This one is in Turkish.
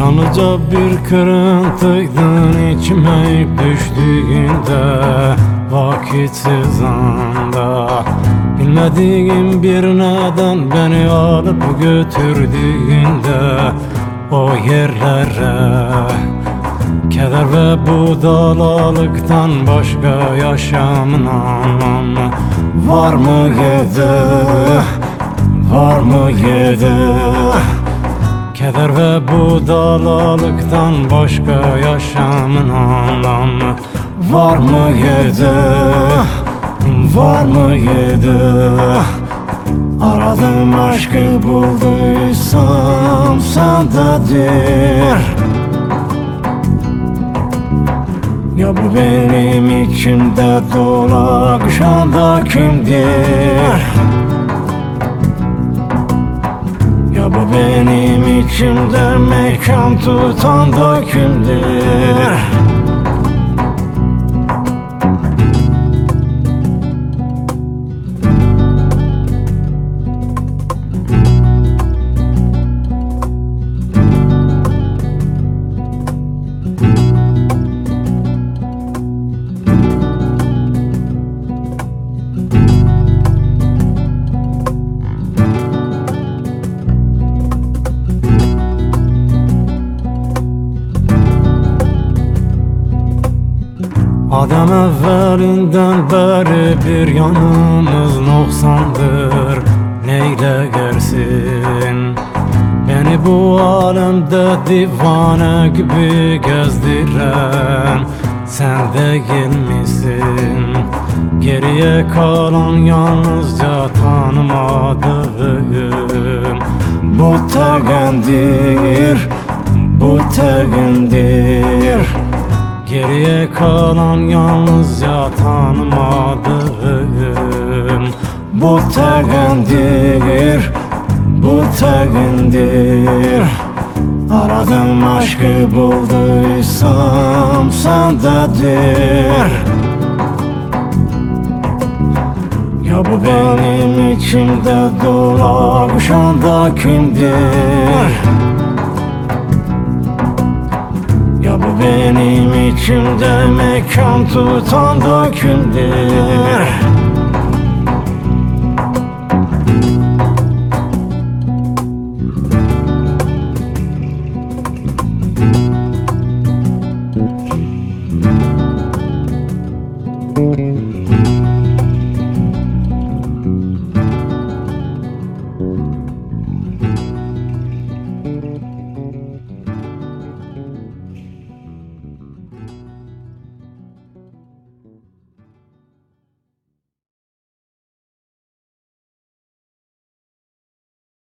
Koca bir kırıntıydın içime düştüğünde Vakitsiz anda Bilmediğim bir neden beni alıp götürdüğünde O yerlere Keder ve bu dalalıktan başka yaşamın anlamı Var mı yedi, var mı yedi Keder ve bu dalalıktan başka yaşamın anlamı Var mı yedi, var mı yedi? Aradım aşkı bulduysam sendedir. Ya bu benim içimde dolaşan da kimdir? Ya bu benim içimde mekan tutan da Adam evvelinden beri bir yanımız noksandır. Neyle gersin Beni bu alemde divane gibi gezdiren Sen değil misin? Geriye kalan yalnızca tanımadığım Bu tegendir Bu tegendir Geriye kalan yalnızca tanımadığım Bu tegendir, bu tegendir. Aradım aşkı bulduysam sendedir. Ya bu benim içimde dolaşan da kimdir? Benim içimde mekan tutan da